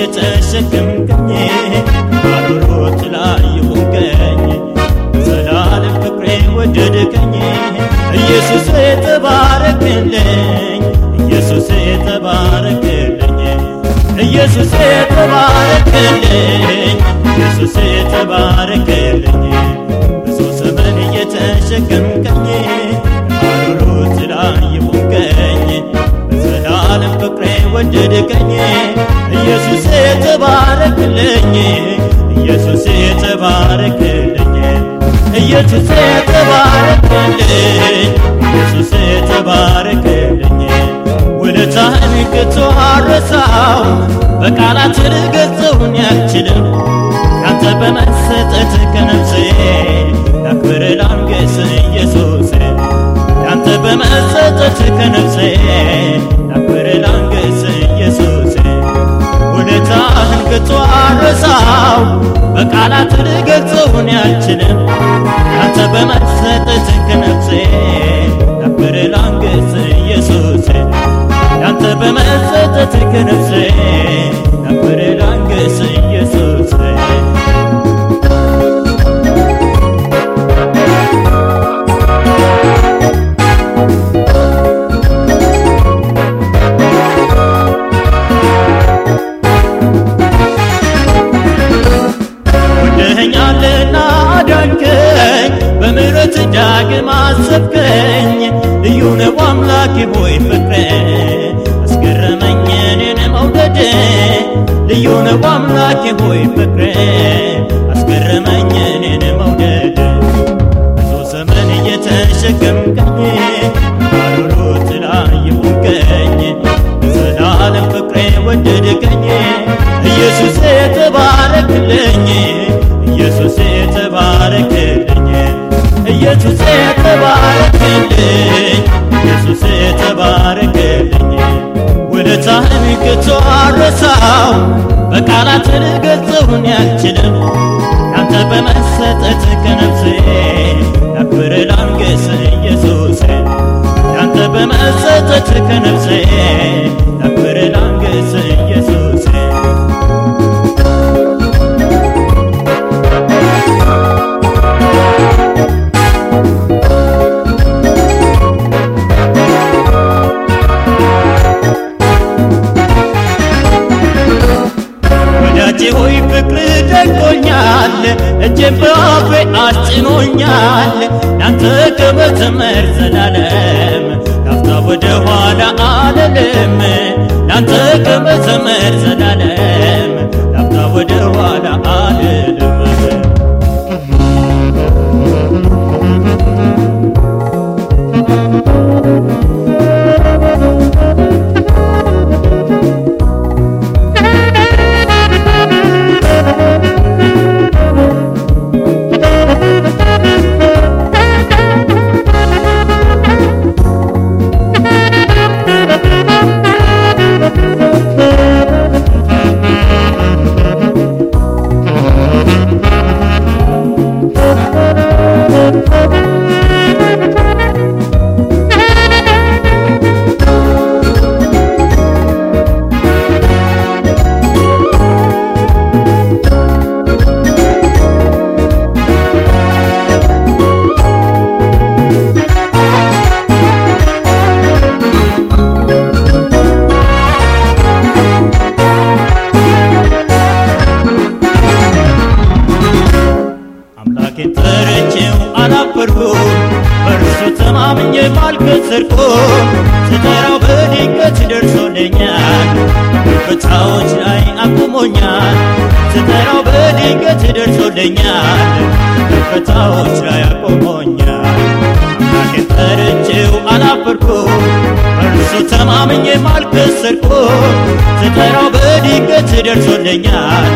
የተሸከምከኝ ባዶሮ ጥላ የሆንከኝ ዘላለም ፍቅሬ ወደደከኝ ኢየሱስ የተባረክልኝ ኢየሱስ የተባረክልኝ ኢየሱስ የተባረክልኝ ኢየሱስ የተባረክልኝ። ብዙ ዘመን የተሸከምከኝ ባዶሮ ጥላ የሆንከኝ ዘላለም ፍቅሬ ወደደከኝ ኢየሱስ ተባረክልኝ ኢየሱስ ተባረክልኝ ኢየሱስ ተባረክልኝ ኢየሱስ ተባረክልኝ ውለታህን ከቶ አረሳው በቃላት ልገልጸውን ያልችልም። ያንተ በመሰጠት ከነፍሴ ላክብር ላንገስ ኢየሱስ። ያንተ በመሰጠት ከነፍሴ ላክብር ውለታህን ከቶ አረሳው። በቃላት ልገልጸውን ያልችልም። ያንተ በመሰጠት ከነፍሴ ላክብር ላንገስ ኢየሱስ። ያንተ በመሰጠት ከነፍሴ አሰብከኝ ልዩ ነው አምላኬ ሆይ ፍቅሬ አስገረመኝ እኔን መውደድ ልዩ ነው አምላኬ ሆይ ፍቅሬ አስገረመኝ እኔን መውደድ ብዙ ዘመን እየተሸከምከኝ ሐሩሩ ጥላ የሆንከኝ በዘላለም ፍቅሬ ወደድከኝ። ኢየሱስ የተባረክልኝ ኢየሱስ የተባረክልኝ ኢየሱስ የተባረክልኝ ኢየሱስ የተባረክልኝ። ውለታህን ከቶ አረሳው በቃላት ልገልጸውን ያልችልም። ያንተ በመሰጠት ከነፍሴ ላክብር ላንገስ ኢየሱስ። ያንተ በመሰጠት ከነፍሴ ላክብር ላንገስ ኢየሱስ ወዳጄ ሆይ ፍቅር ደንቆኛል፣ እጄን በአፌ አስጭኖኛል። ላንተ ከመዘመር ዘላለም ላፍታ ወደ ኋላ አልልም። አላፈርኩም፣ በእርሱ ተማምኜ አልከሰርኩም። ስጠራው በድንገት ደርሶልኛል፣ ከፍታዎች ላይ አቁሞኛል። ስጠራው በድንገት ደርሶልኛል፣ ከፍታዎች ላይ አቁሞኛል። አምላኬን ጠርቼው አላፈርኩም፣ በእርሱ ተማምኜ አልከሰርኩም። ስጠራው በድንገት ደርሶልኛል፣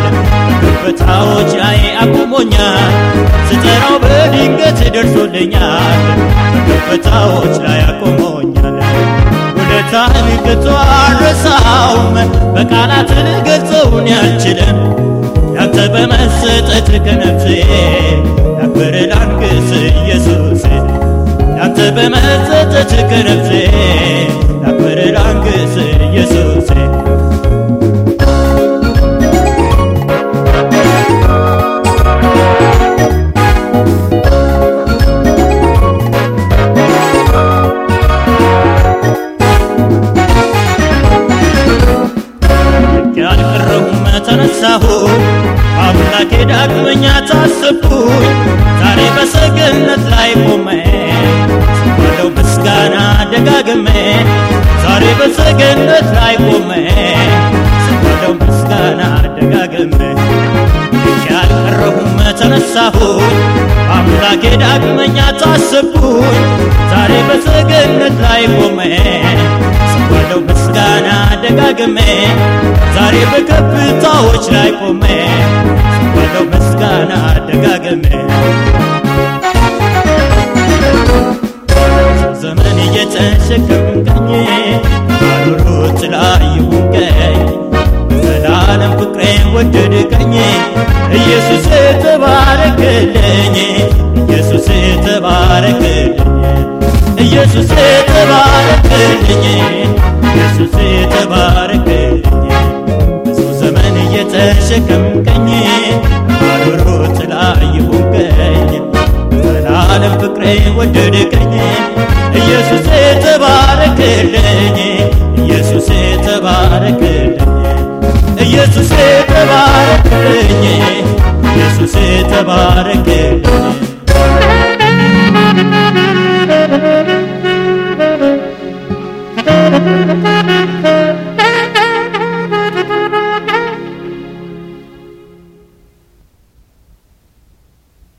ከፍታዎች ላይ አቁሞኛል። በድንገት ደርሶልኛል፣ ከፍታዎች ላይ አቁሞኛል። ውለታህን ከቶ አልረሳውም፣ በቃላት ልገልጸውን ያልችልም። ያንተ በመሰጠት ከነፍሴ ላክብር ላንግስ ኢየሱስ ያንተ በመሰጠት ከነፍሴ ዳግመኛ ታሰብኩኝ። ዛሬ በሰገነት ላይ ቆሜ ስባለው ምስጋና ደጋግሜ። ዛሬ በሰገነት ላይ ቆሜ ስባለው ምስጋና ደጋግሜ። ያልቀረሁም ተነሳሁኝ አምላኬ ዳግመኛ ታሰብኩኝ። ዛሬ በሰገነት ላይ ቆሜ በከፍታዎች ላይ ቆሜ ስባለው ምስጋና ደጋግሜ ዘመን እየተሸከምከኝ ባኖሮች ላይ ይሁንከኝ ዘላለም ፍቅሬን ወደድከኝ። ኢየሱስ ተባረክልኝ ኢየሱስ ተባረክልኝ ኢየሱስ ተባረክልኝ ኢየሱስ ተባረክልኝ እየተሸከምከኝ ባኖሮች ላይ ይሁንከኝ ዘላለም ፍቅሬ ወደድከኝ ኢየሱስ ተባረክልኝ ኢየሱስ ተባረክልኝ ኢየሱስ ተባረክልኝ ኢየሱስ ተባረክልኝ